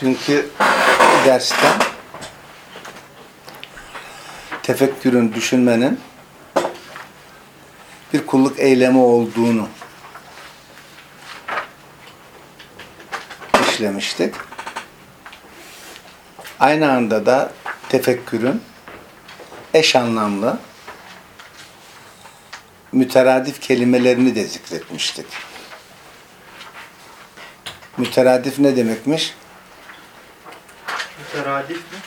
Dünkü derste tefekkürün, düşünmenin bir kulluk eylemi olduğunu işlemiştik. Aynı anda da tefekkürün eş anlamlı müteradif kelimelerini de zikretmiştik. Müteradif ne demekmiş? Müteradif mi?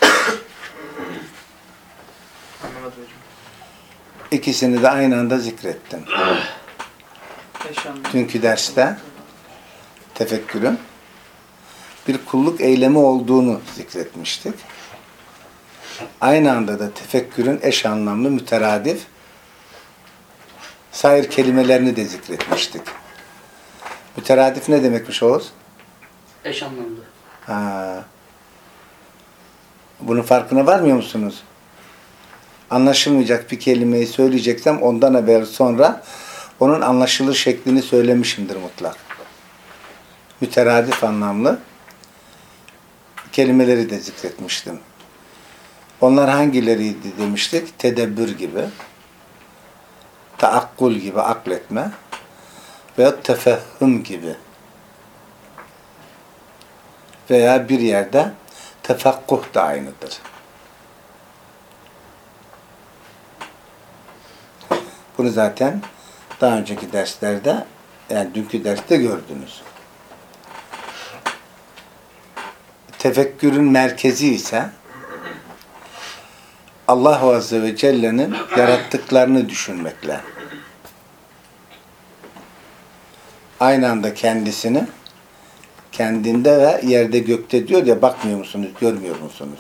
Anlamadım hocam. İkisini de aynı anda zikrettim. Eş anlamlı. Dünkü derste tefekkürün bir kulluk eylemi olduğunu zikretmiştik. Aynı anda da tefekkürün eş anlamlı, müteradif sair kelimelerini de zikretmiştik. Müteradif ne demekmiş Oğuz? Eş anlamlı. Ha. Bunun farkına varmıyor musunuz? Anlaşılmayacak bir kelimeyi söyleyeceksem ondan haber sonra onun anlaşılır şeklini söylemişimdir mutlak. Müteradif anlamlı kelimeleri de zikretmiştim. Onlar hangileriydi demiştik? Tedebbür gibi, taakkul gibi, akletme veya tefehüm gibi veya bir yerde tefakkuh da aynıdır. Bunu zaten daha önceki derslerde yani dünkü derste gördünüz. Tefekkürün merkezi ise Allah Azze ve Celle'nin yarattıklarını düşünmekle aynı anda kendisini kendinde ve yerde gökte diyor ya bakmıyor musunuz, görmüyor musunuz?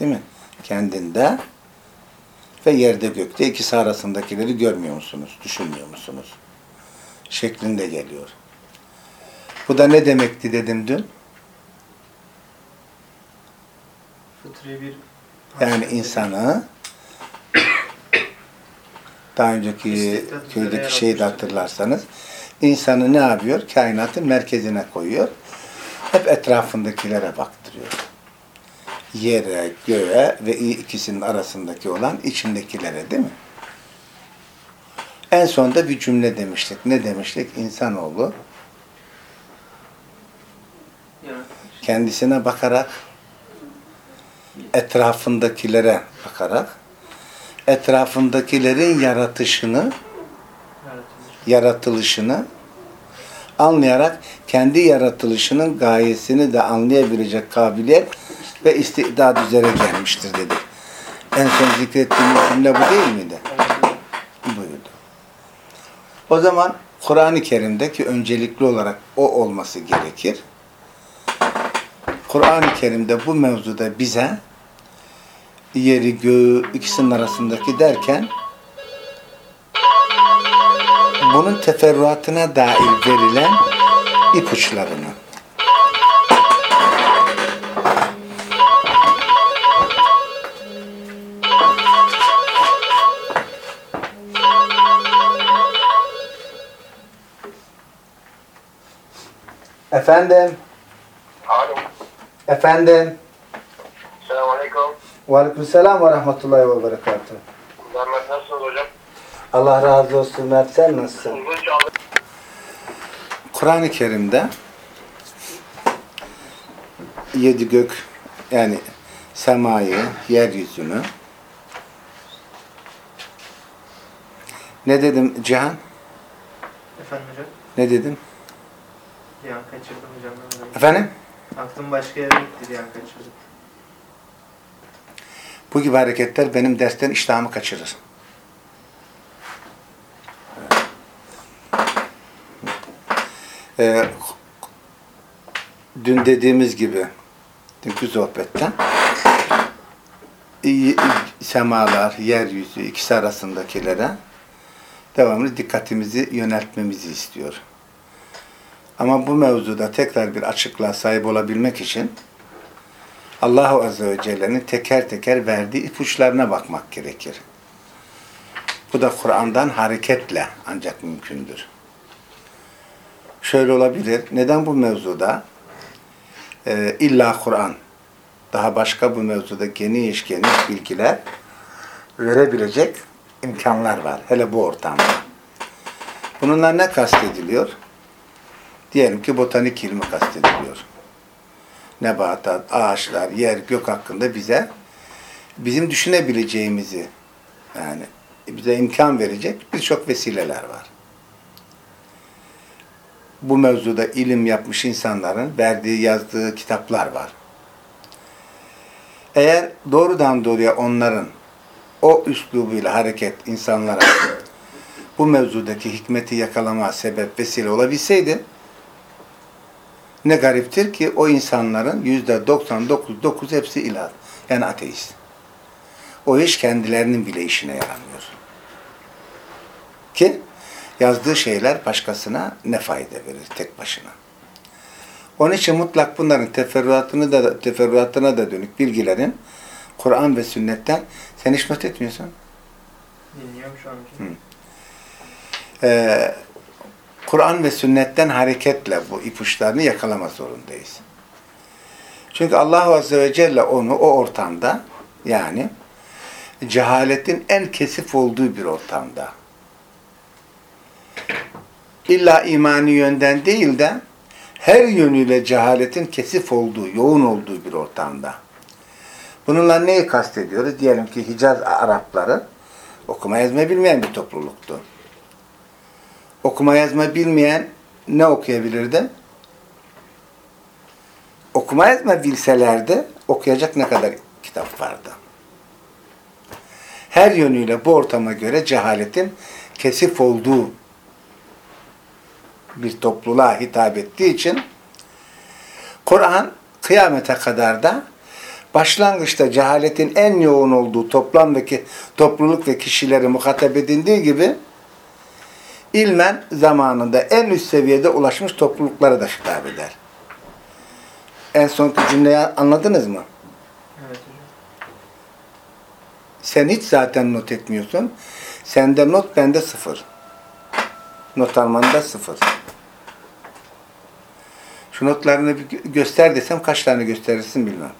Değil mi? Kendinde ve yerde gökte ikisi arasındakileri görmüyor musunuz, düşünmüyor musunuz? Şeklinde geliyor. Bu da ne demekti dedim dün? Yani insanı daha önceki köydeki şeyi de hatırlarsanız insanı ne yapıyor? Kainatın merkezine koyuyor. Hep etrafındakilere baktırıyor. Yere, göğe ve ikisinin arasındaki olan içindekilere değil mi? En sonda bir cümle demiştik. Ne demiştik? İnsanoğlu kendisine bakarak etrafındakilere bakarak etrafındakilerin yaratışını. Yaratılışını anlayarak kendi yaratılışının gayesini de anlayabilecek kabiliyet ve istidad üzere gelmiştir dedi. En son zikrettiğimiz cümle bu değil miydi? Buyurdu. O zaman Kur'an-ı Kerim'deki öncelikli olarak o olması gerekir. Kur'an-ı Kerim'de bu mevzuda bize yeri göğü ikisinin arasındaki derken bunun teferruatına dair verilen ipuçlarını Efendim, Alo. efendim. Selamünaleyküm. Aleykümselam ve rahmetullahi ve berekatuhu. Mehmet? Allah razı olsun Mert sen nasılsın? Kur'an-ı Kerim'de yedi gök yani semayı, yeryüzünü ne dedim Cihan? Efendim hocam? Ne dedim? Bir an kaçırdım hocam. ben. Efendim? Aklım başka yere gitti bir an kaçırdım. Bu gibi hareketler benim dersten iştahımı kaçırır. Ee, dün dediğimiz gibi dünkü sohbetten semalar, yeryüzü ikisi arasındakilere devamlı dikkatimizi yöneltmemizi istiyor. Ama bu mevzuda tekrar bir açıklığa sahip olabilmek için Allahu Azze ve Celle'nin teker teker verdiği ipuçlarına bakmak gerekir. Bu da Kur'an'dan hareketle ancak mümkündür. Şöyle olabilir. Neden bu mevzuda e, illa Kur'an daha başka bu mevzuda geniş geniş bilgiler verebilecek imkanlar var. Hele bu ortamda. Bununla ne kastediliyor? Diyelim ki botanik ilmi kastediliyor. Nebatat, ağaçlar, yer, gök hakkında bize bizim düşünebileceğimizi yani bize imkan verecek birçok vesileler var. Bu mevzuda ilim yapmış insanların verdiği, yazdığı kitaplar var. Eğer doğrudan doğruya onların o üslubuyla hareket insanlara bu mevzudaki hikmeti yakalama sebep vesile olabilseydi ne gariptir ki o insanların yüzde 99.9 hepsi ilah. Yani ateist. O iş kendilerinin bile işine yaramıyor. Ki yazdığı şeyler başkasına ne fayda verir tek başına. Onun için mutlak bunların teferruatını da teferruatına da dönük bilgilerin Kur'an ve sünnetten sen hiç not etmiyorsun. Dinliyorum şu an. Ee, Kur'an ve sünnetten hareketle bu ipuçlarını yakalama zorundayız. Çünkü Allah Azze ve Celle onu o ortamda yani cehaletin en kesif olduğu bir ortamda illa imani yönden değil de her yönüyle cehaletin kesif olduğu, yoğun olduğu bir ortamda. Bununla neyi kastediyoruz? Diyelim ki Hicaz Arapları okuma yazma bilmeyen bir topluluktu. Okuma yazma bilmeyen ne okuyabilirdi? Okuma yazma bilselerdi okuyacak ne kadar kitap vardı. Her yönüyle bu ortama göre cehaletin kesif olduğu bir topluluğa hitap ettiği için Kur'an kıyamete kadar da başlangıçta cehaletin en yoğun olduğu toplam ve ki, topluluk ve kişileri muhatap edildiği gibi ilmen zamanında en üst seviyede ulaşmış topluluklara da hitap eder. En sonki cümleyi anladınız mı? Evet. Sen hiç zaten not etmiyorsun. Sende not, bende sıfır. Not almanda sıfır. Şu notlarını bir gö- göster desem kaç tane gösterirsin bilmem.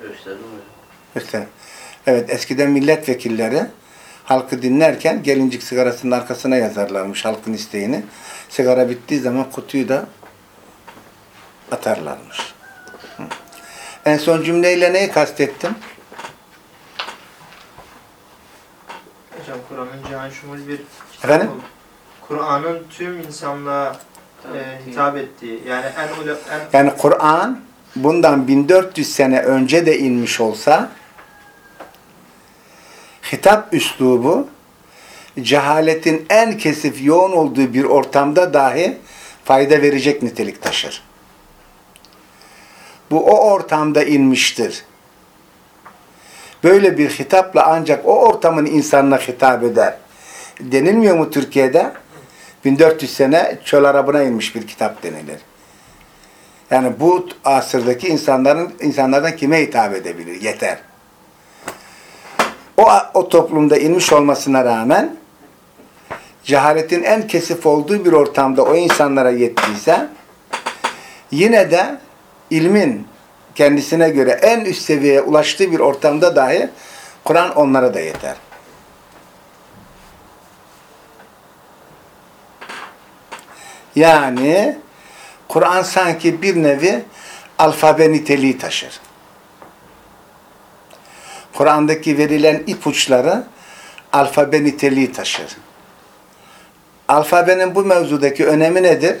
Gösterdim. Göster. Evet eskiden milletvekilleri halkı dinlerken gelincik sigarasının arkasına yazarlarmış halkın isteğini. Sigara bittiği zaman kutuyu da atarlarmış. Hı. En son cümleyle neyi kastettim? Hocam Kur'an'ın cihan şumul bir kitap Efendim? Kur'an'ın tüm insanlığa e, hitap ettiği yani en en Yani Kur'an bundan 1400 sene önce de inmiş olsa hitap üslubu cehaletin en kesif yoğun olduğu bir ortamda dahi fayda verecek nitelik taşır. Bu o ortamda inmiştir. Böyle bir hitapla ancak o ortamın insanına hitap eder. Denilmiyor mu Türkiye'de? 1400 sene çöl arabına inmiş bir kitap denilir. Yani bu asırdaki insanların insanlardan kime hitap edebilir? Yeter. O, o toplumda inmiş olmasına rağmen cehaletin en kesif olduğu bir ortamda o insanlara yettiyse yine de ilmin kendisine göre en üst seviyeye ulaştığı bir ortamda dahi Kur'an onlara da yeter. Yani Kur'an sanki bir nevi alfabe niteliği taşır. Kur'an'daki verilen ipuçları alfabe niteliği taşır. Alfabenin bu mevzudaki önemi nedir?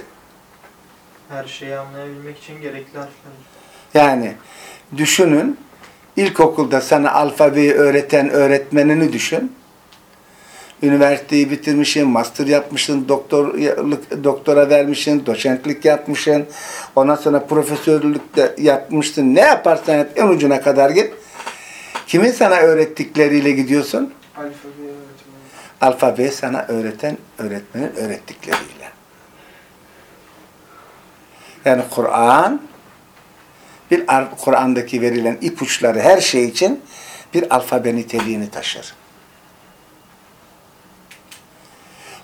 her şeyi anlayabilmek için gerekli harfler. Yani düşünün, ilkokulda sana alfabeyi öğreten öğretmenini düşün. Üniversiteyi bitirmişsin, master yapmışsın, doktorluk, doktora vermişsin, doçentlik yapmışsın. Ondan sonra profesörlük de yapmışsın. Ne yaparsan yap en ucuna kadar git. Kimin sana öğrettikleriyle gidiyorsun? Alfabe öğretmeni. Alfabeyi sana öğreten öğretmenin öğrettikleriyle. Yani Kur'an bir Kur'an'daki verilen ipuçları her şey için bir alfabe niteliğini taşır.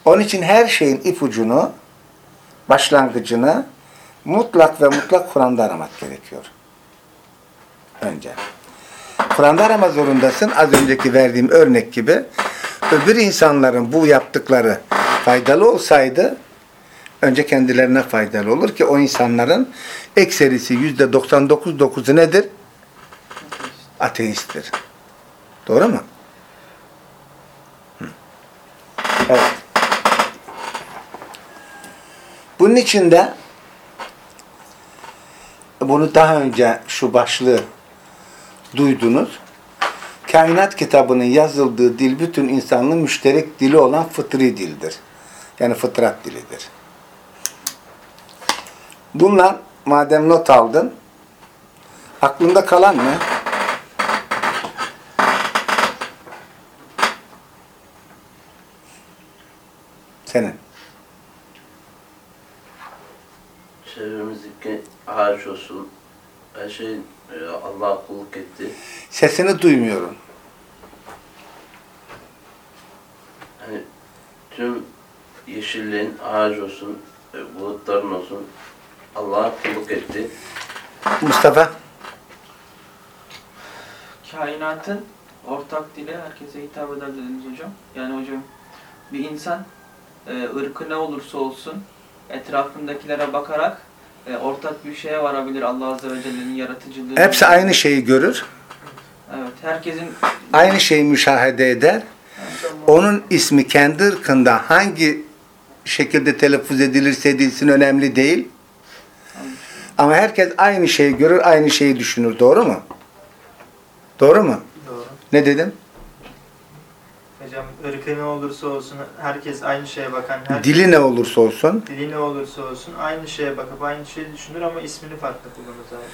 Onun için her şeyin ipucunu, başlangıcını mutlak ve mutlak Kur'an'da aramak gerekiyor. Önce. Kur'an'da arama zorundasın. Az önceki verdiğim örnek gibi öbür insanların bu yaptıkları faydalı olsaydı önce kendilerine faydalı olur ki o insanların ekserisi yüzde 99.9'u nedir? Ateisttir. Doğru mu? Evet. Bunun için de bunu daha önce şu başlığı duydunuz. Kainat kitabının yazıldığı dil bütün insanlığın müşterek dili olan fıtri dildir. Yani fıtrat dilidir. Bunlar madem not aldın aklında kalan ne? Senin. Çevremizdeki ağaç olsun, her şey e, Allah'a kulluk etti. Sesini duymuyorum. Hani tüm yeşilliğin ağaç olsun, e, bulutların olsun Allah'a kulluk etti. Mustafa. kainatın ortak dili herkese hitap eder dediniz hocam. Yani hocam bir insan e, ırkı ne olursa olsun etrafındakilere bakarak e, ortak bir şeye varabilir Allah Azze ve Celle'nin yaratıcılığı. Hepsi aynı şeyi görür. Evet, herkesin Aynı şeyi müşahede eder. Onun ismi kendi ırkında hangi şekilde telaffuz edilirse edilsin önemli değil. Ama herkes aynı şeyi görür, aynı şeyi düşünür. Doğru mu? Doğru mu? Doğru. Ne dedim? Hocam ırkı ne olursa olsun herkes aynı şeye bakan, her Dili ne olursa olsun, dili ne olursa olsun aynı şeye bakıp aynı şeyi düşünür ama ismini farklı kullanır zaten.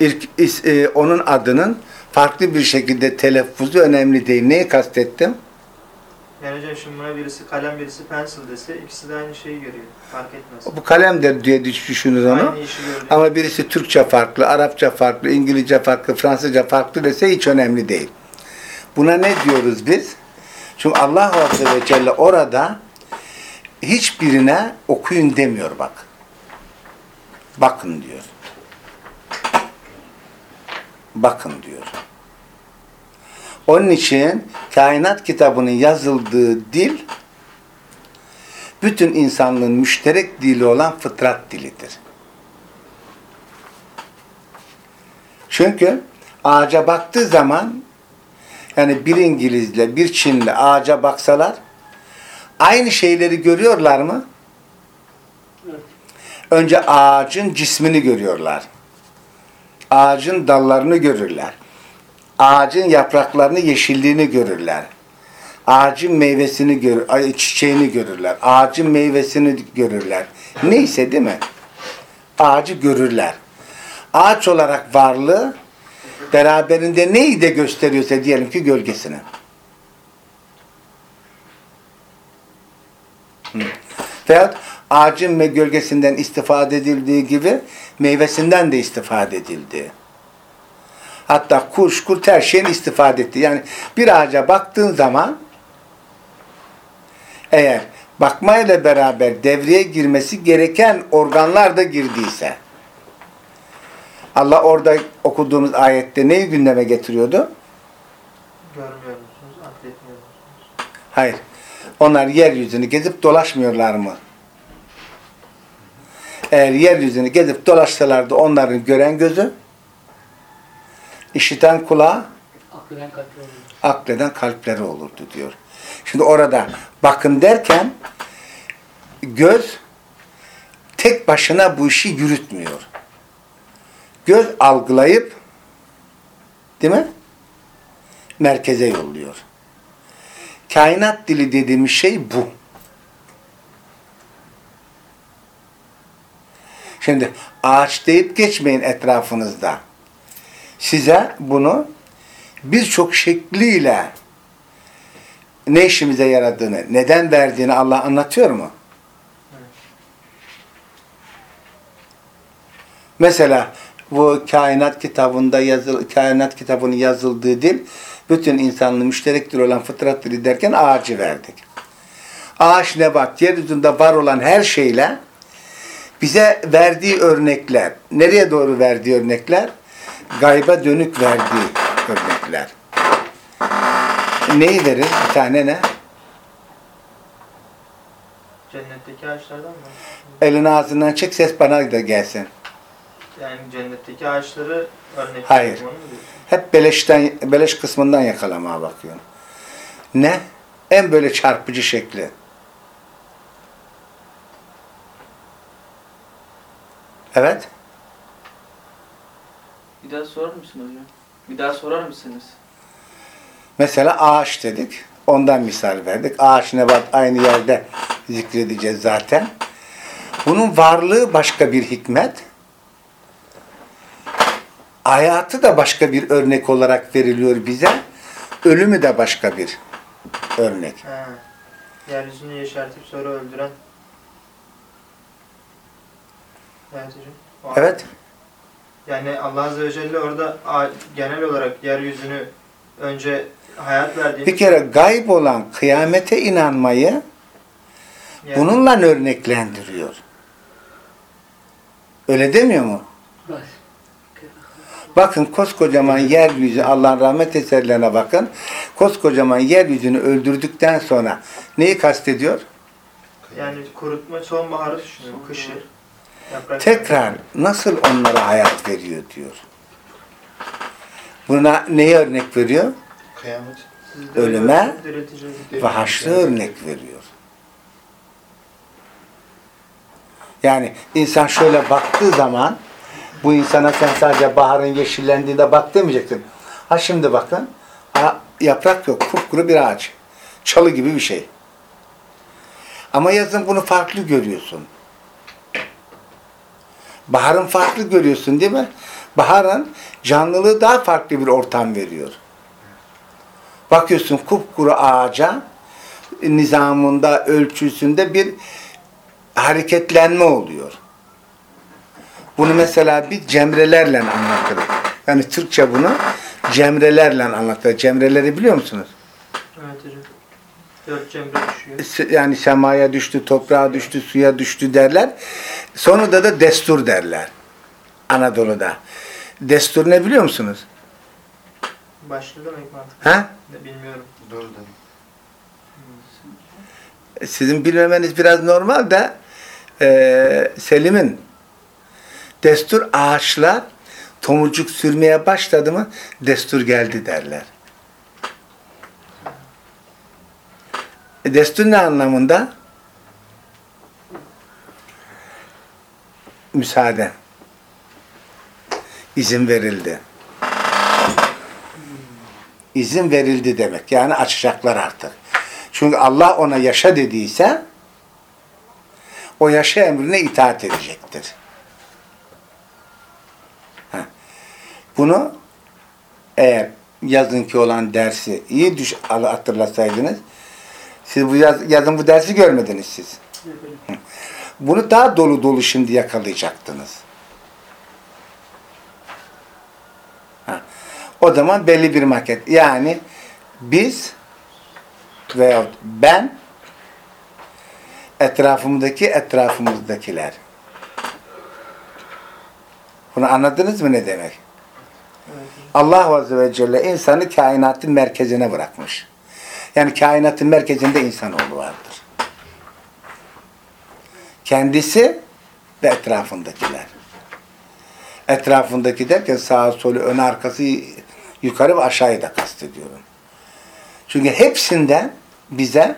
ilk, is- e, onun adının farklı bir şekilde telaffuzu önemli değil. Neyi kastettim? Yani hocam şimdi buna birisi kalem birisi pencil dese ikisi de aynı şeyi görüyor. Fark etmez. Bu kalemdir diye düşünür onu. Ama birisi Türkçe farklı, Arapça farklı, İngilizce farklı, Fransızca farklı dese hiç önemli değil. Buna ne diyoruz biz? Çünkü Allah Azze ve Celle orada hiçbirine okuyun demiyor bak. Bakın diyor. Bakın diyor. Onun için kainat kitabının yazıldığı dil bütün insanlığın müşterek dili olan fıtrat dilidir. Çünkü ağaca baktığı zaman yani bir İngilizle bir Çinli ağaca baksalar aynı şeyleri görüyorlar mı? Önce ağacın cismini görüyorlar. Ağacın dallarını görürler. Ağacın yapraklarını, yeşilliğini görürler. Ağacın meyvesini görür, çiçeğini görürler. Ağacın meyvesini görürler. Neyse değil mi? Ağacı görürler. Ağaç olarak varlığı beraberinde neyi de gösteriyorsa diyelim ki gölgesini. Veyahut ağacın ve gölgesinden istifade edildiği gibi meyvesinden de istifade edildi. Hatta kuş, kurt her şeyin istifade etti. Yani bir ağaca baktığın zaman eğer bakmayla beraber devreye girmesi gereken organlar da girdiyse Allah orada okuduğumuz ayette neyi gündeme getiriyordu? Görmüyor musunuz? Atletmiyor musunuz? Hayır. Onlar yeryüzünü gezip dolaşmıyorlar mı? Eğer yeryüzünü gezip dolaşsalardı onların gören gözü, işiten kulağı, Akleden oluyor. akleden kalpleri olurdu diyor. Şimdi orada bakın derken göz tek başına bu işi yürütmüyor. Göz algılayıp değil mi? Merkeze yolluyor. Kainat dili dediğimiz şey bu. Şimdi ağaç deyip geçmeyin etrafınızda. Size bunu birçok şekliyle ne işimize yaradığını, neden verdiğini Allah anlatıyor mu? Mesela bu kainat kitabında yazıl kainat kitabının yazıldığı dil bütün insanlığın müşterek dil olan fıtrat dili derken ağacı verdik. Ağaç nebat yeryüzünde var olan her şeyle Bize verdiği örnekler, nereye doğru verdiği örnekler? Gayba dönük verdiği örnekler. Neyi verir? Bir tane ne? Cennetteki ağaçlardan mı? Elini ağzından çek ses bana da gelsin. Yani cennetteki ağaçları örnek Hayır. Hep beleşten, beleş kısmından yakalamaya bakıyorum. Ne? En böyle çarpıcı şekli. Evet. Bir daha sorar mısın hocam? Bir daha sorar mısınız? Mesela ağaç dedik. Ondan misal verdik. Ağaç nebat aynı yerde zikredeceğiz zaten. Bunun varlığı başka bir hikmet. Hayatı da başka bir örnek olarak veriliyor bize. Ölümü de başka bir örnek. Ha. Yeryüzünü yeşertip sonra öldüren. Evet hocam. Evet. Yani Allah Azze ve Celle orada genel olarak yeryüzünü önce hayat verdiğini Bir kere gayb olan kıyamete inanmayı yani- bununla örneklendiriyor. Öyle demiyor mu? Bakın koskocaman yeryüzü, Allah'ın rahmet eserlerine bakın. Koskocaman yeryüzünü öldürdükten sonra neyi kastediyor? yani kurutma sonbaharı düşünüyorum, kışı. Yaprak Tekrar nasıl onlara hayat veriyor diyor. Buna neyi örnek veriyor? Kıyamet. Ölüme. Ve haşrı örnek veriyor. Yani insan şöyle baktığı zaman bu insana sen sadece baharın yeşillendiğinde bak demeyeceksin. Ha şimdi bakın ha, yaprak yok. Kupkuru bir ağaç. Çalı gibi bir şey. Ama yazın bunu farklı görüyorsun. Baharın farklı görüyorsun değil mi? Baharın canlılığı daha farklı bir ortam veriyor. Bakıyorsun kupkuru ağaca nizamında, ölçüsünde bir hareketlenme oluyor. Bunu mesela bir cemrelerle anlatır. Yani Türkçe bunu cemrelerle anlatır. Cemreleri biliyor musunuz? Evet hocam. Dört cemre düşüyor. Se- Yani semaya düştü, toprağa düştü, suya düştü derler. Sonunda da destur derler. Anadolu'da. Destur ne biliyor musunuz? Başlı demek mantık. Ha? Ne Bilmiyorum. Dur dedim. Sizin bilmemeniz biraz normal de eee, Selim'in destur ağaçlar tomurcuk sürmeye başladı mı destur geldi derler. E, destur ne anlamında? Müsaade. İzin verildi. İzin verildi demek. Yani açacaklar artık. Çünkü Allah ona yaşa dediyse o yaşa emrine itaat edecektir. Bunu eğer yazınki olan dersi iyi düş hatırlasaydınız siz bu yaz, yazın bu dersi görmediniz siz. Bunu daha dolu dolu şimdi yakalayacaktınız. O zaman belli bir maket. Yani biz veyahut ben etrafımdaki etrafımızdakiler. Bunu anladınız mı ne demek? Allah Azze ve Celle insanı kainatın merkezine bırakmış. Yani kainatın merkezinde insanoğlu vardır. Kendisi ve etrafındakiler. Etrafındaki derken sağa solu, ön arkası, yukarı ve aşağıyı da kastediyorum. Çünkü hepsinden bize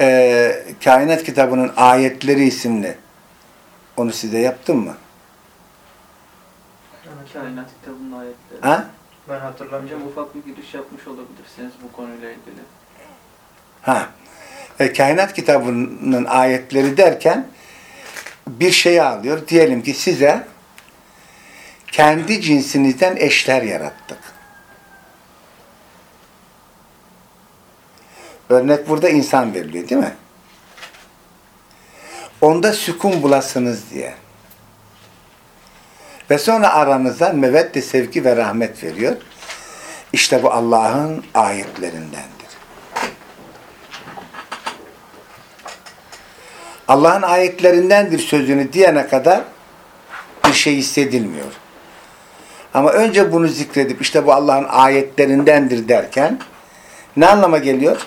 e, Kainat kitabının ayetleri isimli onu size yaptım mı? Kainat kitabının ayetleri. Ha? Ben Hocam hatırlamıyorum. ufak bir giriş yapmış olabilirsiniz bu konuyla ilgili. Ha. E, kainat kitabının ayetleri derken bir şey alıyor. Diyelim ki size kendi cinsinizden eşler yarattık. Örnek burada insan veriliyor değil mi? Onda sükun bulasınız diye. Ve sonra aranıza mevedde sevgi ve rahmet veriyor. İşte bu Allah'ın ayetlerindendir. Allah'ın ayetlerindendir sözünü diyene kadar bir şey hissedilmiyor. Ama önce bunu zikredip işte bu Allah'ın ayetlerindendir derken ne anlama geliyor?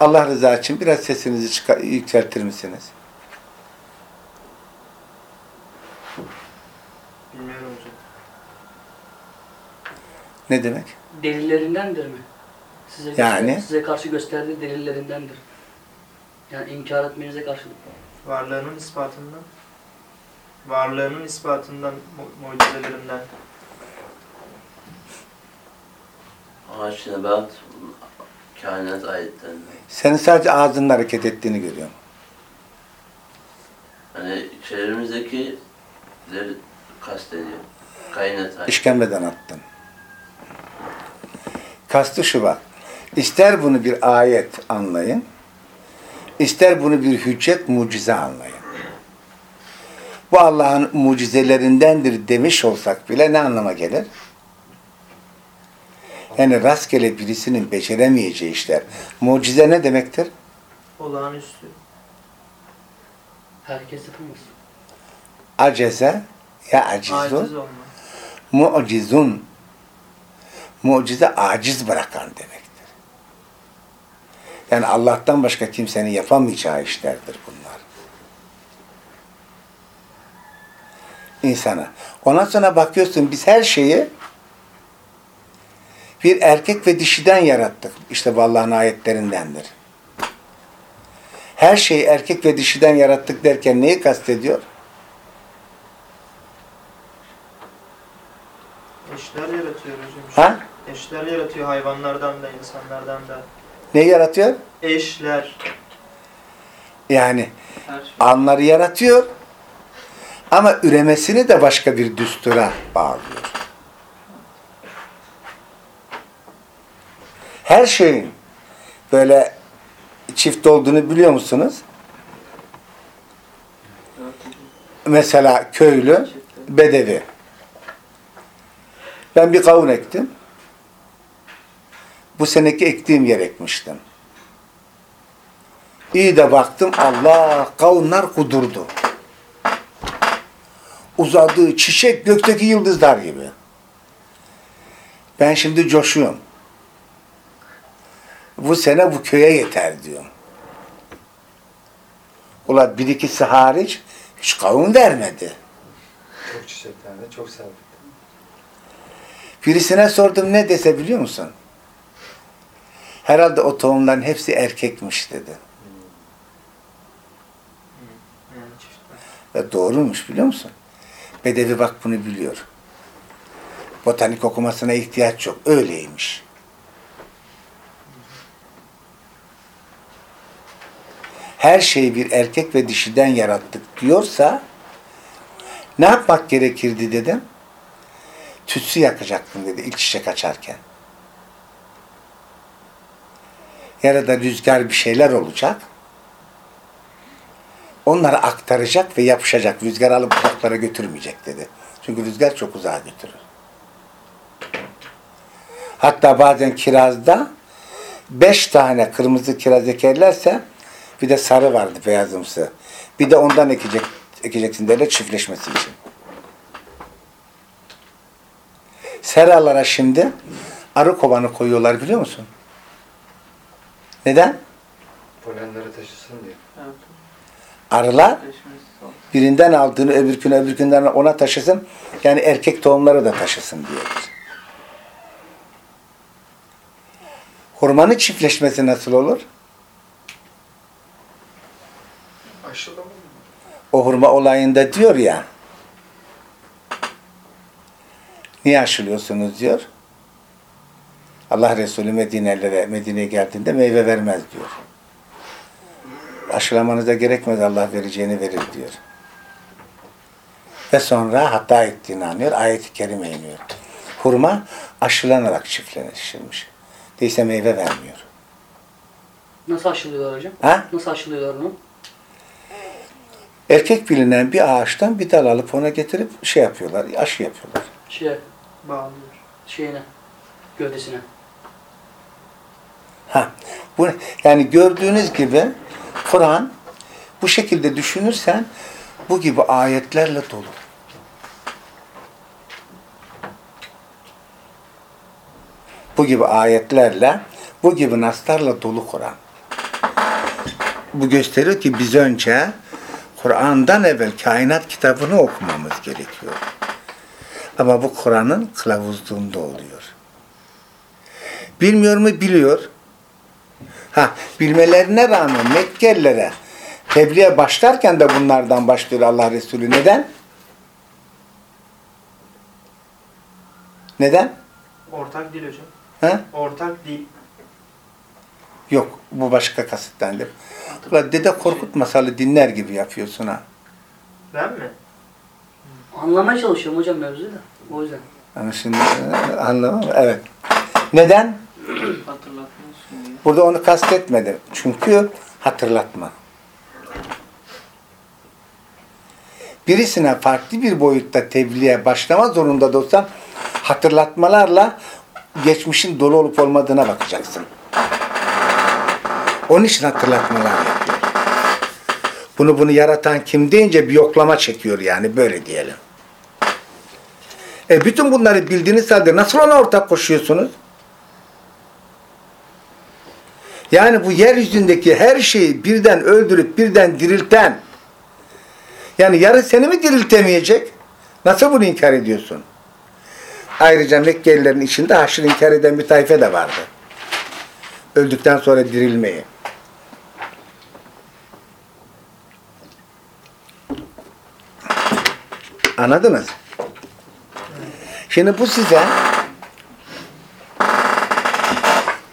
Allah rızası için biraz sesinizi yükseltir misiniz? Bilmiyorum hocam. Ne demek? delillerindendir mi? Size Yani? size karşı gösterdiği delillerindendir. Yani inkar etmenize karşı. Varlığının ispatından. Varlığının ispatından, mu- mucizelerinden. Ağaç, nebat, kainat ayetlerinden. Senin sadece ağzının hareket ettiğini görüyorum. Hani çevremizdekileri kastediyor. Kainat ayet. İşkembeden attın. Kastı şu bak. İster bunu bir ayet anlayın, ister bunu bir hüccet, mucize anlayın. Bu Allah'ın mucizelerindendir demiş olsak bile ne anlama gelir? Yani rastgele birisinin beceremeyeceği işler. Mucize ne demektir? Olağanüstü. Herkes yapamaz. Aceze ya acizu. Mucizun mucize aciz bırakan demektir. Yani Allah'tan başka kimsenin yapamayacağı işlerdir bunlar. İnsana. Ondan sonra bakıyorsun biz her şeyi bir erkek ve dişiden yarattık. İşte Allah'ın ayetlerindendir. Her şeyi erkek ve dişiden yarattık derken neyi kastediyor? Eşler yaratıyor hocam. Ha? Eşler yaratıyor hayvanlardan da, insanlardan da. Neyi yaratıyor? Eşler. Yani şey. anları yaratıyor ama üremesini de başka bir düstura bağlıyor. Her şeyin böyle çift olduğunu biliyor musunuz? Mesela köylü, bedevi. Ben bir kavun ektim. Bu seneki ektiğim yer ekmiştim. İyi de baktım Allah kavunlar kudurdu. Uzadığı çiçek gökteki yıldızlar gibi. Ben şimdi coşuyorum. Bu sene bu köye yeter diyorum. Ula bir ikisi hariç hiç kavun vermedi. Çok çiçeklerinde çok sevdim. Birisine sordum ne dese biliyor musun? Herhalde o tohumların hepsi erkekmiş dedi. Ve doğruymuş biliyor musun? Bedevi bak bunu biliyor. Botanik okumasına ihtiyaç yok. Öyleymiş. Her şeyi bir erkek ve dişiden yarattık diyorsa ne yapmak gerekirdi dedim. Tütsü yakacaktım dedi ilk çiçek açarken. Yarada rüzgar bir şeyler olacak. Onları aktaracak ve yapışacak. Rüzgar alıp uzaklara götürmeyecek dedi. Çünkü rüzgar çok uzağa götürür. Hatta bazen kirazda beş tane kırmızı kiraz ekerlerse bir de sarı vardı beyazımsı. Bir de ondan ekecek, ekeceksin derler çiftleşmesi için. Seralara şimdi arı kovanı koyuyorlar biliyor musun? Neden? Polenleri taşısın diye. Evet. Arılar birinden aldığını öbürküne öbürkünden ona taşısın. Yani erkek tohumları da taşısın diyedir. Hurmanın çiftleşmesi nasıl olur? Aşılama mı? O hurma olayında diyor ya niye aşılıyorsunuz diyor. Allah Resulü Medine'lere Medine'ye geldiğinde meyve vermez diyor. Aşılamanıza gerekmez Allah vereceğini verir diyor. Ve sonra hata ettiğini anlıyor. Ayet-i kerime iniyor. Hurma aşılanarak çiftleşirmiş. Değilse meyve vermiyor. Nasıl aşılıyorlar hocam? Ha? Nasıl aşılıyorlar onu? Erkek bilinen bir ağaçtan bir dal alıp ona getirip şey yapıyorlar, aşı yapıyorlar. Şeye, Bağlıyor. şeyine, gövdesine. Ha, bu, yani gördüğünüz gibi Kur'an bu şekilde düşünürsen bu gibi ayetlerle dolu. Bu gibi ayetlerle, bu gibi naslarla dolu Kur'an. Bu gösteriyor ki biz önce Kur'an'dan evvel kainat kitabını okumamız gerekiyor. Ama bu Kur'an'ın kılavuzluğunda oluyor. Bilmiyor mu? Biliyor. Ha, bilmelerine rağmen Mekkelilere tebliğe başlarken de bunlardan başlıyor Allah Resulü. Neden? Neden? Ortak dil hocam. Ha? Ortak dil. Yok, bu başka kasıttandır. Ulan Dede Korkut masalı dinler gibi yapıyorsun ha. Ben mi? Anlamaya çalışıyorum hocam mevzuyu da. O yüzden. Ama şimdi anlamam. Evet. Neden? Diye. Burada onu kastetmedim. Çünkü hatırlatma. Birisine farklı bir boyutta tebliğe başlama zorunda da olsan hatırlatmalarla geçmişin dolu olup olmadığına bakacaksın. Onun için hatırlatmalar yapıyor. Bunu bunu yaratan kim deyince bir yoklama çekiyor yani böyle diyelim. E bütün bunları bildiğiniz halde nasıl ona ortak koşuyorsunuz? Yani bu yeryüzündeki her şeyi birden öldürüp birden dirilten yani yarın seni mi diriltemeyecek? Nasıl bunu inkar ediyorsun? Ayrıca Mekkelilerin içinde haşr inkar eden bir tayfe de vardı. Öldükten sonra dirilmeyi. Anladınız? Şimdi bu size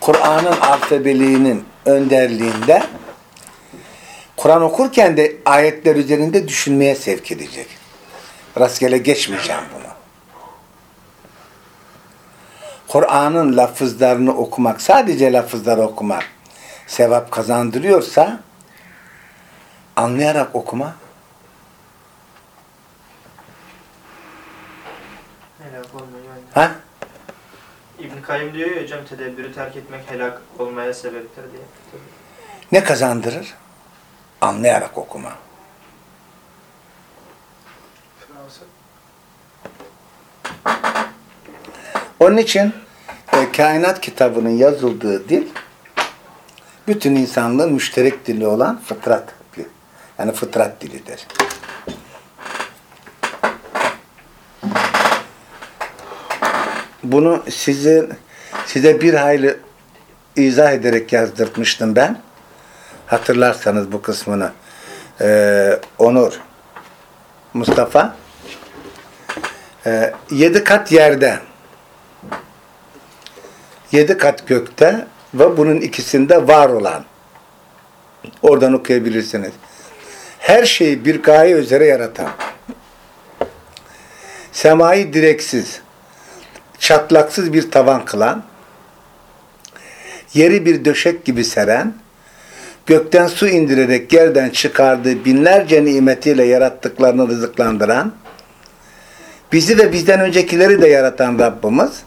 Kur'an'ın alfabeliğinin önderliğinde Kur'an okurken de ayetler üzerinde düşünmeye sevk edecek. Rastgele geçmeyeceğim bunu. Kur'an'ın lafızlarını okumak, sadece lafızları okumak sevap kazandırıyorsa anlayarak okuma ha? İbn Kayyım diyor ya hocam tedebbürü terk etmek helak olmaya sebeptir diye. Ne kazandırır? Anlayarak okuma. Onun için e, kainat kitabının yazıldığı dil bütün insanlığın müşterek dili olan fıtrat. Yani fıtrat dilidir. Bunu sizi, size bir hayli izah ederek yazdırtmıştım ben. Hatırlarsanız bu kısmını. Ee, Onur, Mustafa. Ee, yedi kat yerde, yedi kat gökte ve bunun ikisinde var olan. Oradan okuyabilirsiniz. Her şeyi bir gaye üzere yaratan. Semayı direksiz, çatlaksız bir tavan kılan, yeri bir döşek gibi seren, gökten su indirerek yerden çıkardığı binlerce nimetiyle yarattıklarını rızıklandıran, bizi ve bizden öncekileri de yaratan Rabbimiz,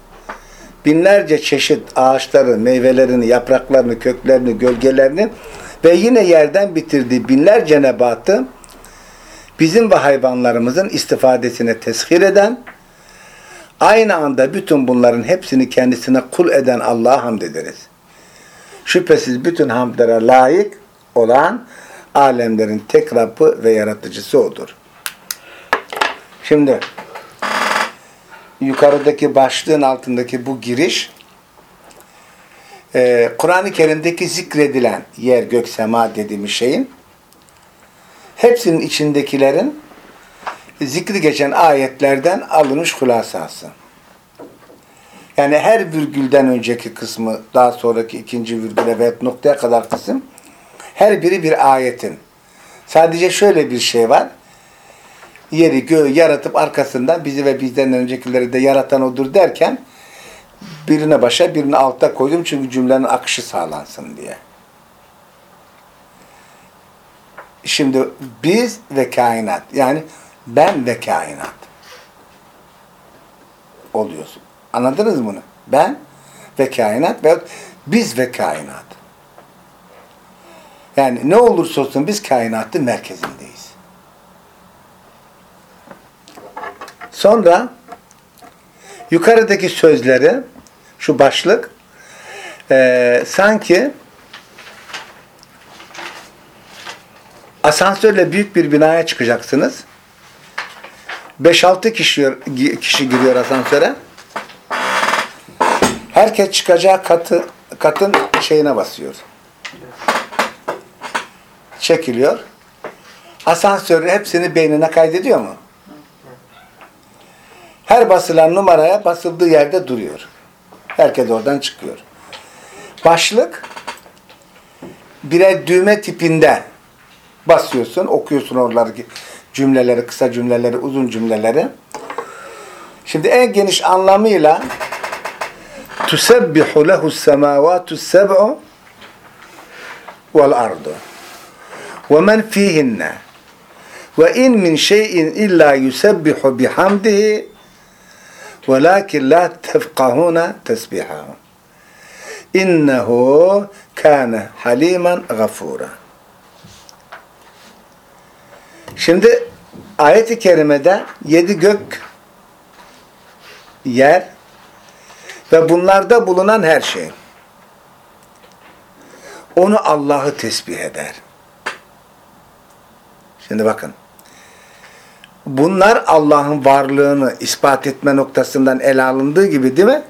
binlerce çeşit ağaçları, meyvelerini, yapraklarını, köklerini, gölgelerini ve yine yerden bitirdiği binlerce nebatı bizim ve hayvanlarımızın istifadesine teshir eden, aynı anda bütün bunların hepsini kendisine kul eden Allah'a hamd ederiz. Şüphesiz bütün hamdlara layık olan alemlerin tek Rabbi ve yaratıcısı O'dur. Şimdi yukarıdaki başlığın altındaki bu giriş e, Kur'an-ı Kerim'deki zikredilen yer, gök, sema dediğimiz şeyin hepsinin içindekilerin zikri geçen ayetlerden alınmış hulasası. Yani her virgülden önceki kısmı, daha sonraki ikinci virgüle ve noktaya kadar kısım her biri bir ayetin. Sadece şöyle bir şey var. Yeri göğü yaratıp arkasından bizi ve bizden öncekileri de yaratan odur derken birine başa birine altta koydum çünkü cümlenin akışı sağlansın diye. Şimdi biz ve kainat yani ben ve kainat oluyorsun. Anladınız bunu? Ben ve kainat ve Biz ve kainat. Yani ne olursa olsun biz kainatın merkezindeyiz. Sonra yukarıdaki sözleri şu başlık eee, sanki asansörle büyük bir binaya çıkacaksınız. 5-6 kişi, kişi giriyor asansöre. Herkes çıkacağı katı, katın şeyine basıyor. Çekiliyor. Asansör hepsini beynine kaydediyor mu? Her basılan numaraya basıldığı yerde duruyor. Herkes oradan çıkıyor. Başlık birer düğme tipinde basıyorsun, okuyorsun oraları cümleleri, kısa cümleleri, uzun cümleleri. Şimdi en geniş anlamıyla تُسَبِّحُ لَهُ السَّمَاوَاتُ السَّبْعُ وَالْأَرْضُ وَمَنْ فِيهِنَّ وَاِنْ مِنْ شَيْءٍ اِلَّا يُسَبِّحُ بِحَمْدِهِ وَلَكِنْ لَا تَفْقَهُونَ تَسْبِحَهُ اِنَّهُ كَانَ حَلِيمًا غَفُورًا Şimdi ayet-i kerimede yedi gök, yer ve bunlarda bulunan her şey. Onu Allah'ı tesbih eder. Şimdi bakın. Bunlar Allah'ın varlığını ispat etme noktasından ele alındığı gibi değil mi?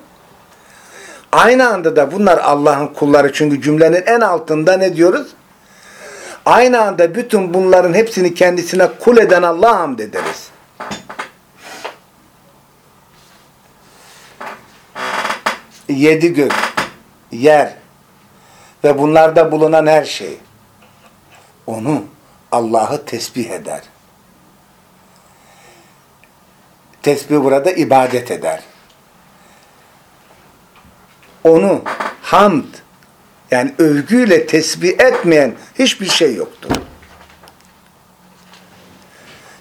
Aynı anda da bunlar Allah'ın kulları çünkü cümlenin en altında ne diyoruz? Aynı anda bütün bunların hepsini kendisine kul eden Allah'a hamd. Yedi gök, yer ve bunlarda bulunan her şey onu Allah'ı tesbih eder. Tesbih burada ibadet eder. Onu hamd yani övgüyle tesbih etmeyen hiçbir şey yoktur.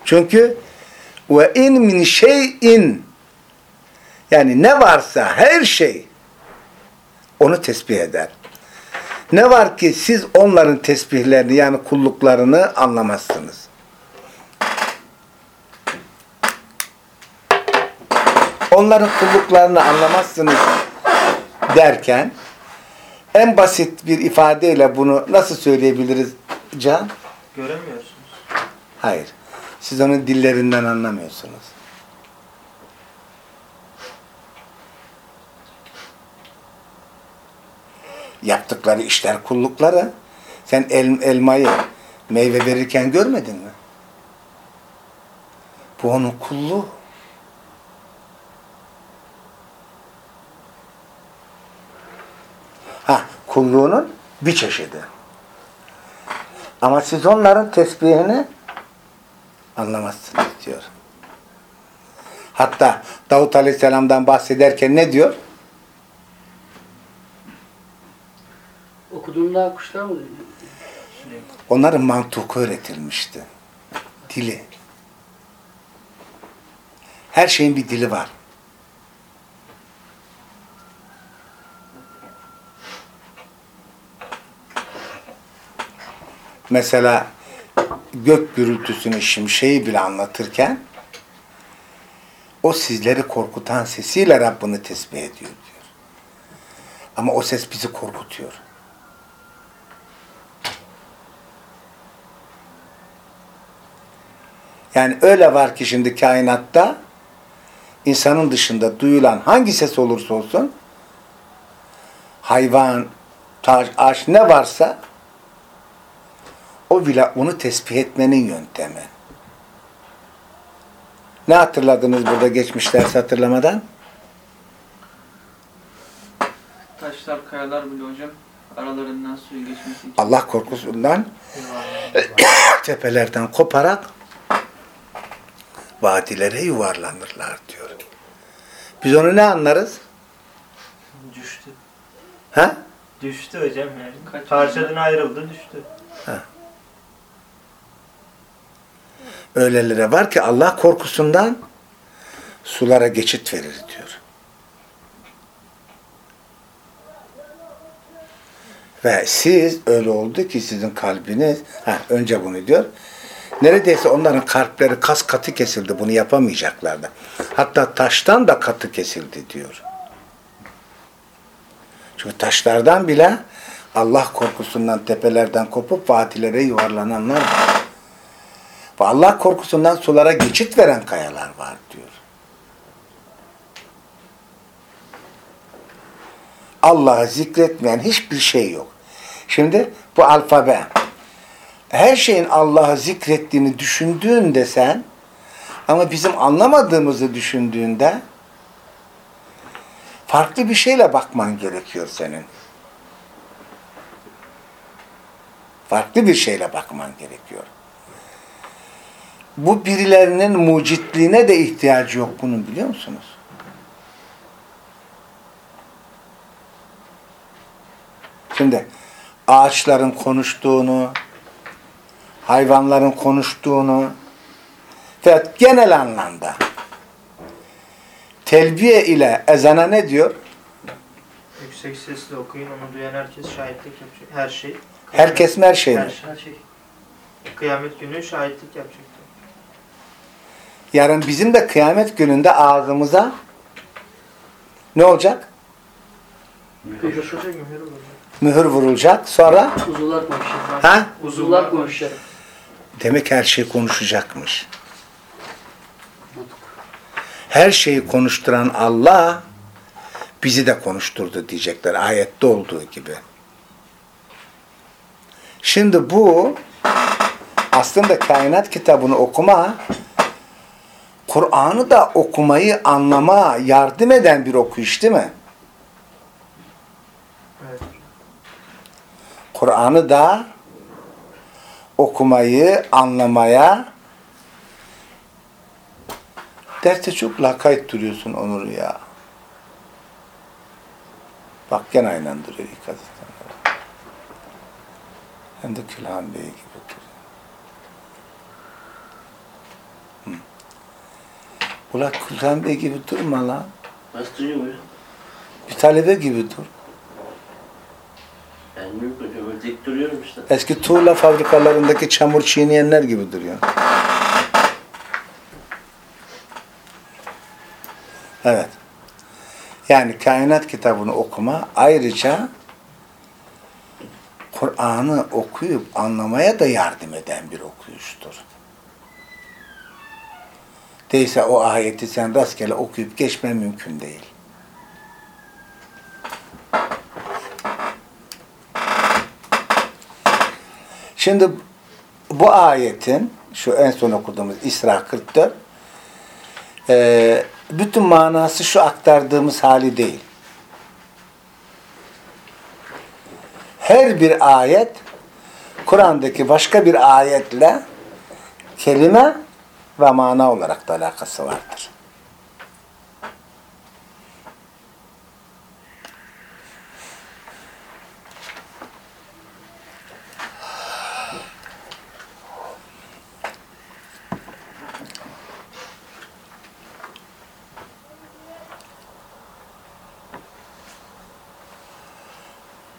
Çünkü ve in min şeyin yani ne varsa her şey onu tesbih eder. Ne var ki siz onların tesbihlerini yani kulluklarını anlamazsınız. Onların kulluklarını anlamazsınız derken en basit bir ifadeyle bunu nasıl söyleyebiliriz Can? Göremiyorsunuz. Hayır. Siz onun dillerinden anlamıyorsunuz. Yaptıkları işler kullukları. Sen el, elmayı meyve verirken görmedin mi? Bu onun kulluğu. Ha, kulluğunun bir çeşidi. Ama siz onların tesbihini anlamazsınız diyor. Hatta Davut Aleyhisselam'dan bahsederken ne diyor? Okuduğunda kuşlar mı? Onların mantuku öğretilmişti. Dili. Her şeyin bir dili var. Mesela gök gürültüsünü, şimşeği bile anlatırken o sizleri korkutan sesiyle Rabbini tesbih ediyor diyor. Ama o ses bizi korkutuyor. Yani öyle var ki şimdi kainatta insanın dışında duyulan hangi ses olursa olsun hayvan, taş, ağaç ne varsa o bile onu tespih etmenin yöntemi. Ne hatırladınız burada geçmiş ders hatırlamadan? Taşlar, kayalar bile hocam aralarından suyu geçmesi için. Allah korkusundan tepelerden koparak vadilere yuvarlanırlar diyor. Biz onu ne anlarız? Düştü. Ha? Düştü hocam yani. Parçadan ayrıldı düştü. Öylelere var ki Allah korkusundan sulara geçit verir diyor. Ve siz öyle oldu ki sizin kalbiniz, ha, önce bunu diyor, neredeyse onların kalpleri kas katı kesildi, bunu yapamayacaklardı. Hatta taştan da katı kesildi diyor. Çünkü taşlardan bile Allah korkusundan tepelerden kopup vadilere yuvarlananlar var. Ve Allah korkusundan sulara geçit veren kayalar var diyor. Allah'ı zikretmeyen hiçbir şey yok. Şimdi bu alfabe. Her şeyin Allah'ı zikrettiğini düşündüğünde sen ama bizim anlamadığımızı düşündüğünde farklı bir şeyle bakman gerekiyor senin. Farklı bir şeyle bakman gerekiyor. Bu birilerinin mucitliğine de ihtiyacı yok bunun biliyor musunuz? Şimdi ağaçların konuştuğunu, hayvanların konuştuğunu ve genel anlamda telbiye ile ezana ne diyor? Yüksek sesle okuyun. Onu duyan herkes şahitlik yapacak. Her şey. Herkes mi her şey mi? Her. Her şey. Kıyamet günü şahitlik yapacak. Yarın bizim de kıyamet gününde ağzımıza ne olacak? Konuşacak mühür vurulacak. Sonra Uzuvlar konuşuyor. ha? Uzuvlar konuşuyor. Demek her şey konuşacakmış. Her şeyi konuşturan Allah bizi de konuşturdu diyecekler ayette olduğu gibi. Şimdi bu aslında kainat kitabını okuma Kur'an'ı da okumayı anlama yardım eden bir okuyuş değil mi? Evet. Kur'an'ı da okumayı, anlamaya derste çok lakayt duruyorsun Onur ya. Bak gene aynen duruyor dikkat et. Hem de Külhan Bey gibi duruyor. Hı. Ulan Külhan Bey gibi durma lan. Nasıl duyuyor hocam? Bir talebe gibi dur. Yani hocam dik duruyorum işte. Eski tuğla fabrikalarındaki çamur çiğneyenler gibi duruyor. Evet. Yani kainat kitabını okuma ayrıca Kur'an'ı okuyup anlamaya da yardım eden bir okuyuştur. Değilse o ayeti sen rastgele okuyup geçmen mümkün değil. Şimdi bu ayetin şu en son okuduğumuz İsra 44 e, bütün manası şu aktardığımız hali değil. Her bir ayet Kur'an'daki başka bir ayetle kelime ve mana olarak da alakası vardır.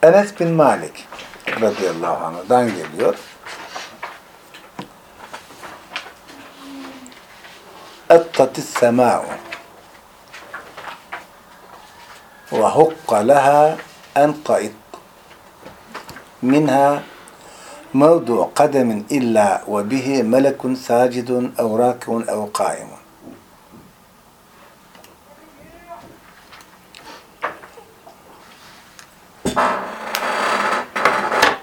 Enes bin Malik radıyallahu anh'dan geliyor. أطت السماء. وهق لها أن تئط منها موضع قدم إلا وبه ملك ساجد أو راكع أو قائم.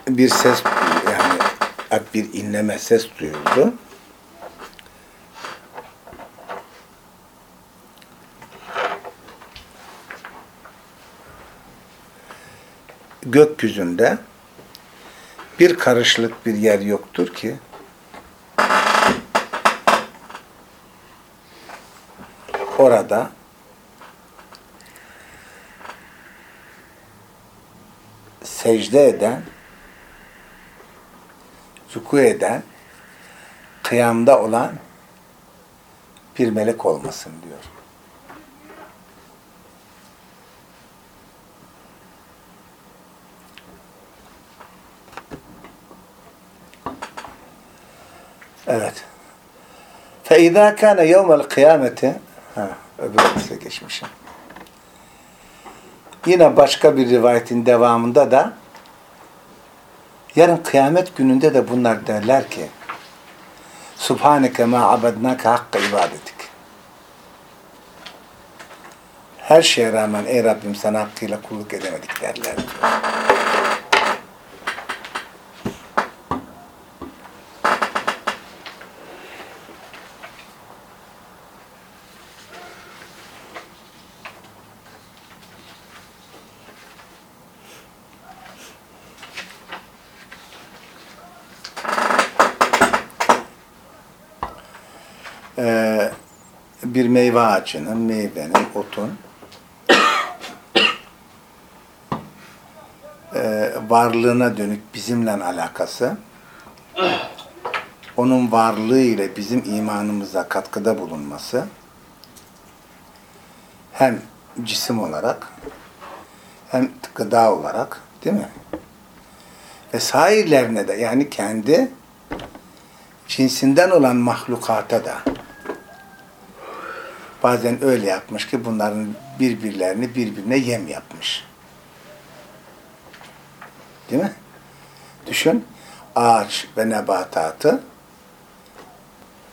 Bir ses yani bir inleme ses duyuldu. Gökyüzünde bir karışlık bir yer yoktur ki orada secde eden ruku eden, kıyamda olan bir melek olmasın diyor. Evet. فَاِذَا كَانَ يَوْمَ الْقِيَامَةِ Ha, öbür hadise geçmişim. Yine başka bir rivayetin devamında da yarın kıyamet gününde de bunlar derler ki Subhaneke ma abednake hakka ibadetik. Her şeye rağmen ey Rabbim sana hakkıyla kulluk edemedik derler diyor. Ee, bir meyve ağacının, meyvenin, otun e, varlığına dönük bizimle alakası onun varlığı ile bizim imanımıza katkıda bulunması hem cisim olarak hem gıda olarak değil mi? Ve sairlerine de yani kendi cinsinden olan mahlukata da bazen öyle yapmış ki bunların birbirlerini birbirine yem yapmış. Değil mi? Düşün, ağaç ve nebatatı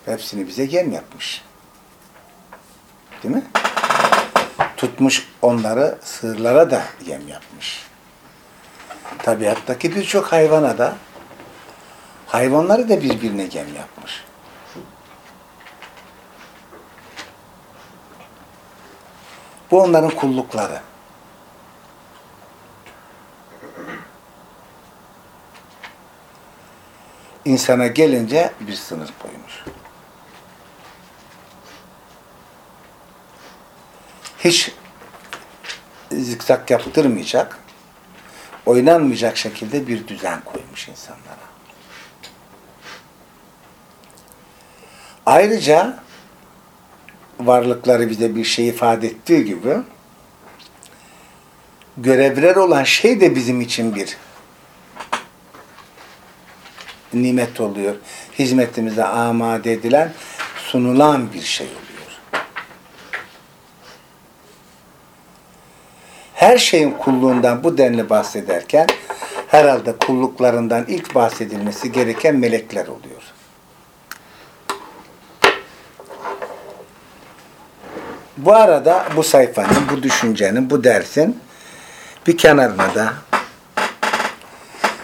hepsini bize yem yapmış. Değil mi? Tutmuş onları sığırlara da yem yapmış. Tabiattaki birçok hayvana da hayvanları da birbirine yem yapmış. Bu onların kullukları. İnsana gelince bir sınır koymuş. Hiç zikzak yaptırmayacak, oynanmayacak şekilde bir düzen koymuş insanlara. Ayrıca varlıkları bize bir şey ifade ettiği gibi görevler olan şey de bizim için bir nimet oluyor. Hizmetimize amade edilen, sunulan bir şey oluyor. Her şeyin kulluğundan bu denli bahsederken herhalde kulluklarından ilk bahsedilmesi gereken melekler oluyor. Bu arada bu sayfanın, bu düşüncenin, bu dersin bir kenarına da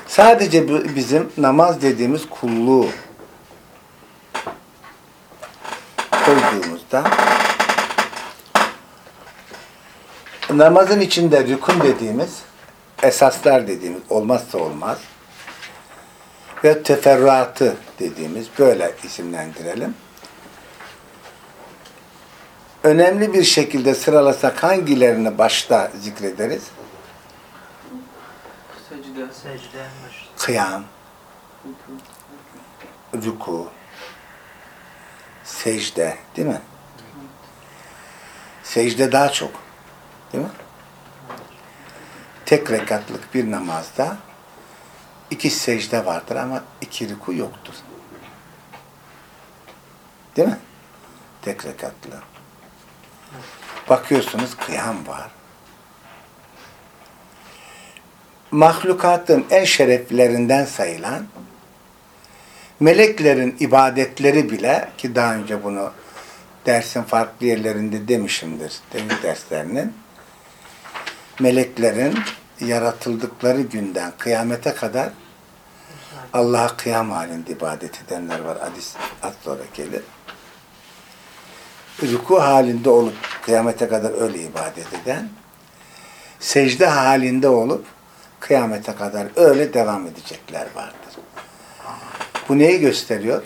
sadece bizim namaz dediğimiz kulluğu koyduğumuzda namazın içinde rükun dediğimiz esaslar dediğimiz olmazsa olmaz ve teferruatı dediğimiz böyle isimlendirelim önemli bir şekilde sıralasak hangilerini başta zikrederiz? Secde, Secde. Kıyam, ruku. secde değil mi? Secde daha çok. Değil mi? Tek rekatlık bir namazda iki secde vardır ama iki ruku yoktur. Değil mi? Tek rekatlı. Bakıyorsunuz kıyam var. Mahlukatın en şereflilerinden sayılan meleklerin ibadetleri bile ki daha önce bunu dersin farklı yerlerinde demişimdir demir derslerinin meleklerin yaratıldıkları günden kıyamete kadar Allah'a kıyam halinde ibadet edenler var. Hadis az sonra gelir. Ruku halinde olup kıyamete kadar öyle ibadet eden secde halinde olup kıyamete kadar öyle devam edecekler vardır. Bu neyi gösteriyor?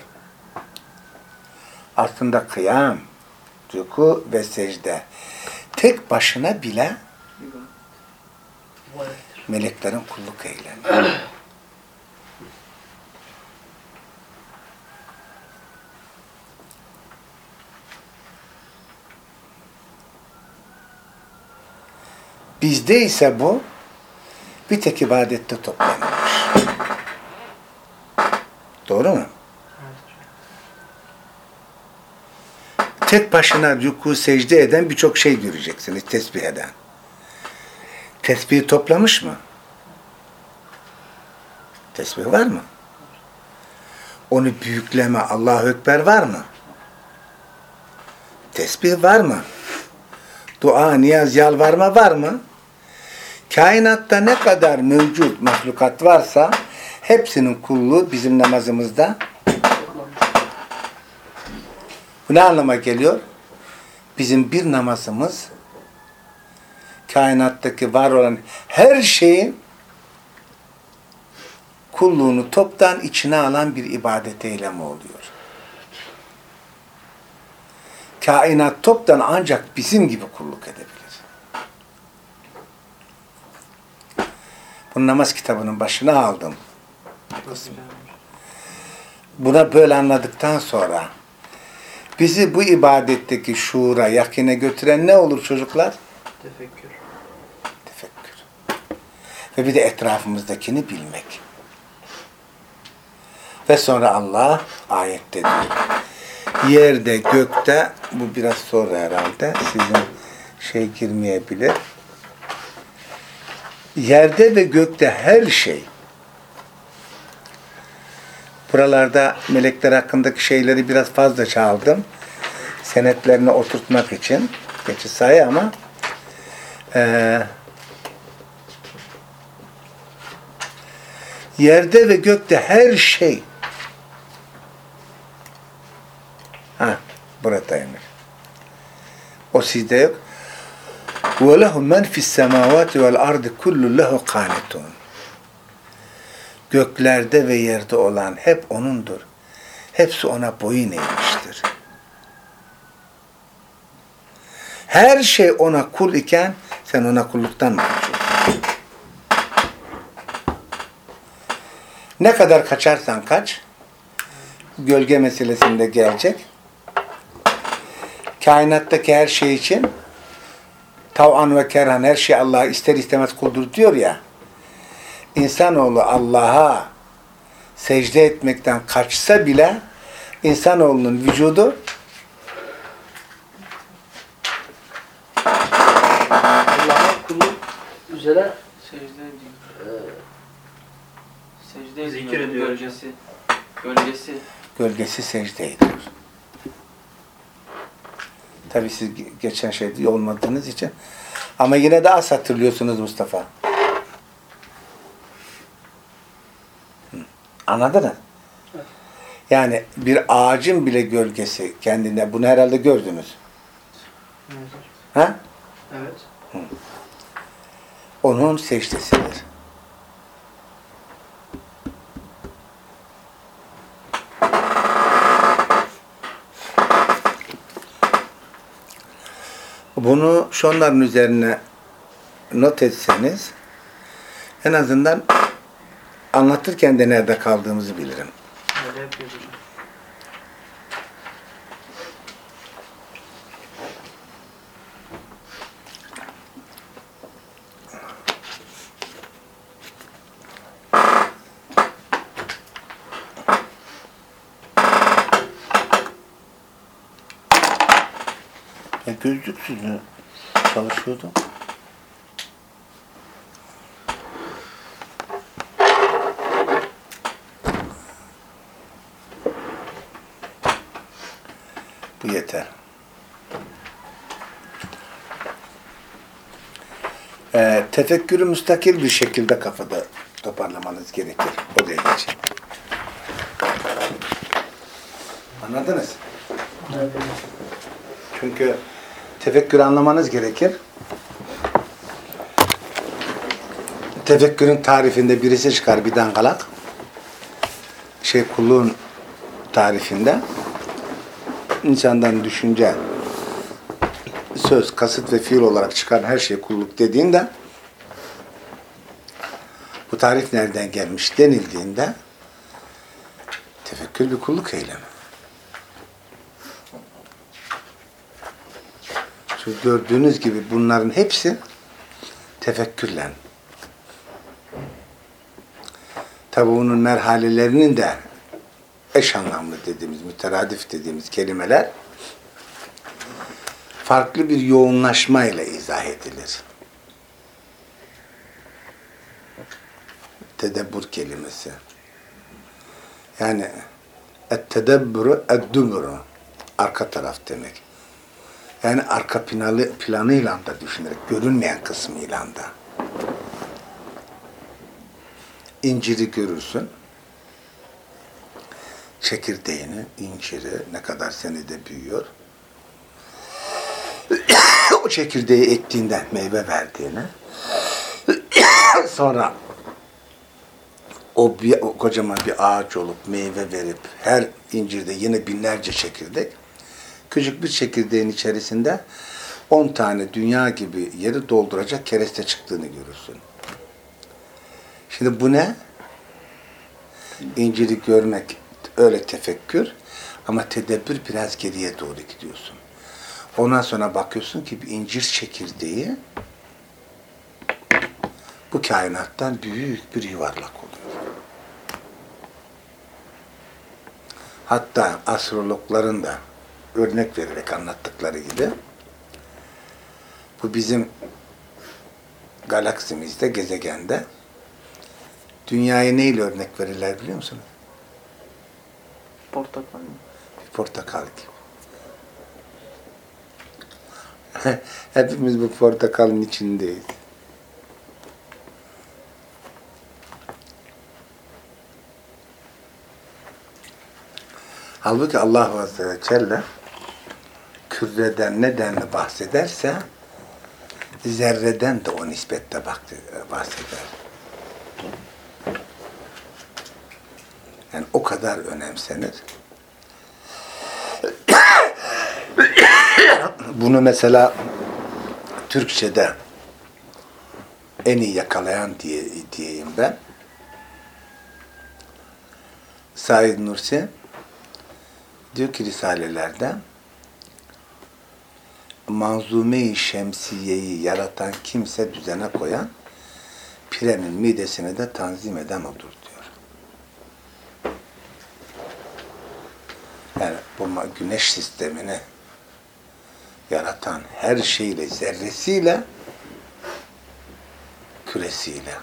Aslında kıyam, ruku ve secde tek başına bile meleklerin kulluk eylemi. Bizde ise bu bir tek ibadette toplanmış. Doğru mu? tek başına rükû secde eden birçok şey göreceksiniz tesbih eden. Tesbihi toplamış mı? Tesbih var mı? Onu büyükleme, Allahu Ekber var mı? Tesbih var mı? Dua, niyaz, yalvarma var mı? Kainatta ne kadar mevcut mahlukat varsa hepsinin kulluğu bizim namazımızda bu ne anlama geliyor? Bizim bir namazımız kainattaki var olan her şeyin kulluğunu toptan içine alan bir ibadet eylemi oluyor. Kainat toptan ancak bizim gibi kulluk edebilir. Bu namaz kitabının başına aldım. Buna böyle anladıktan sonra bizi bu ibadetteki şuura, yakine götüren ne olur çocuklar? Tefekkür. Tefekkür. Ve bir de etrafımızdakini bilmek. Ve sonra Allah ayette diyor. Yerde, gökte, bu biraz sonra herhalde, sizin şey girmeyebilir. Yerde ve gökte her şey, buralarda melekler hakkındaki şeyleri biraz fazla çaldım. Senetlerini oturtmak için. Geçi sayı ama eee yerde ve gökte her şey ha buradaymış. O sizde yok. وَلَهُ مَنْ فِي السَّمَاوَاتِ وَالْاَرْضِ كُلُّ لَهُ قَانِتُونَ Göklerde ve yerde olan hep O'nundur. Hepsi O'na boyun eğmiştir. Her şey O'na kul iken sen O'na kulluktan mahrum. Ne kadar kaçarsan kaç, gölge meselesinde gelecek. Kainattaki her şey için tav'an ve kerhan her şey Allah'a ister istemez kuldur diyor ya. İnsanoğlu Allah'a secde etmekten kaçsa bile insanoğlunun vücudu Allah'a kulluk üzere Secde ediyor. Secde ediyor. Zikir ediyor. Gölgesi. Gölgesi. gölgesi secde ediyor. Tabi siz ge- geçen şeyde olmadığınız için. Ama yine de az hatırlıyorsunuz Mustafa. Hı. Anladın mı? Evet. Yani bir ağacın bile gölgesi kendine. Bunu herhalde gördünüz. Evet. Ha? Evet. Onun secdesidir. Bunu şunların üzerine not etseniz en azından anlatırken de nerede kaldığımızı bilirim. Öyle gözlüksüz çalışıyordum? Bu yeter. Ee, tefekkürü müstakil bir şekilde kafada toparlamanız gerekir. Oraya geçeyim. Anladınız? Evet. Çünkü tefekkür anlamanız gerekir. Tefekkürün tarifinde birisi çıkar bir dangalak. Şey kulluğun tarifinde insandan düşünce, söz, kasıt ve fiil olarak çıkan her şey kulluk dediğinde bu tarif nereden gelmiş denildiğinde tefekkür bir kulluk eylemi. Şu gördüğünüz gibi bunların hepsi tefekkürle. Tabi bunun merhalelerinin de eş anlamlı dediğimiz, müteradif dediğimiz kelimeler farklı bir yoğunlaşma ile izah edilir. Tedebbür kelimesi. Yani et-tedebbürü ed-dümürü. Arka taraf demek. Yani arka planı, planıyla da düşünerek, görünmeyen kısmıyla da. İnciri görürsün. Çekirdeğini, inciri ne kadar senede büyüyor. o çekirdeği ektiğinde meyve verdiğini sonra o, bir, o kocaman bir ağaç olup meyve verip her incirde yine binlerce çekirdek küçük bir çekirdeğin içerisinde 10 tane dünya gibi yeri dolduracak kereste çıktığını görürsün. Şimdi bu ne? İnciri görmek öyle tefekkür ama tedebbür biraz geriye doğru gidiyorsun. Ondan sonra bakıyorsun ki bir incir çekirdeği bu kainattan büyük bir yuvarlak oluyor. Hatta astrologların da örnek vererek anlattıkları gibi bu bizim galaksimizde, gezegende dünyaya neyle örnek verirler biliyor musunuz? Portakal mı? Bir portakal gibi. Hepimiz bu portakalın içindeyiz. Halbuki Allah Azze ve Celle küreden nedenle bahsederse zerreden de o nispette bahseder. Yani o kadar önemsenir. Bunu mesela Türkçe'de en iyi yakalayan diye diyeyim ben. Said Nursi diyor ki Risalelerde manzume-i şemsiyeyi yaratan kimse düzene koyan pirenin midesini de tanzim eden odur diyor. Yani bu güneş sistemini yaratan her şeyle, zerresiyle, küresiyle.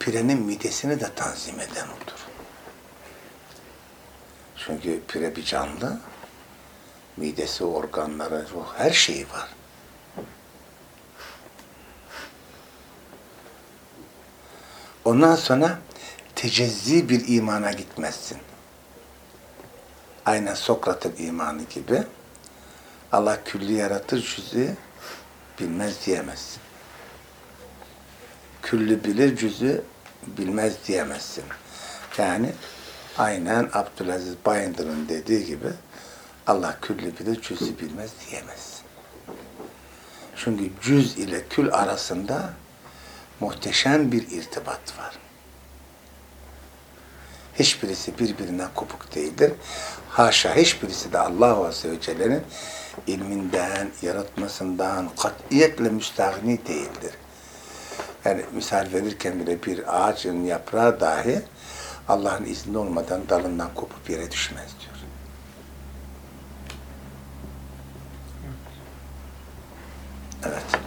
Pirenin midesini de tanzim eden odur. Çünkü pire bir canlı, midesi, organları, ruh, her şeyi var. Ondan sonra tecezzi bir imana gitmezsin. Aynen Sokrat'ın imanı gibi Allah külli yaratır cüzü bilmez diyemezsin. Küllü bilir cüzü bilmez diyemezsin. Yani aynen Abdülaziz Bayındır'ın dediği gibi Allah külli bilir cüzü bilmez diyemezsin. Çünkü cüz ile kül arasında muhteşem bir irtibat var. Hiçbirisi birbirinden kopuk değildir. Haşa hiçbirisi de Allah Azze ve Celle'nin ilminden, yaratmasından katiyetle müstahni değildir. Yani misal verirken bile bir ağacın yaprağı dahi Allah'ın izni olmadan dalından kopup yere düşmez diyor. Evet.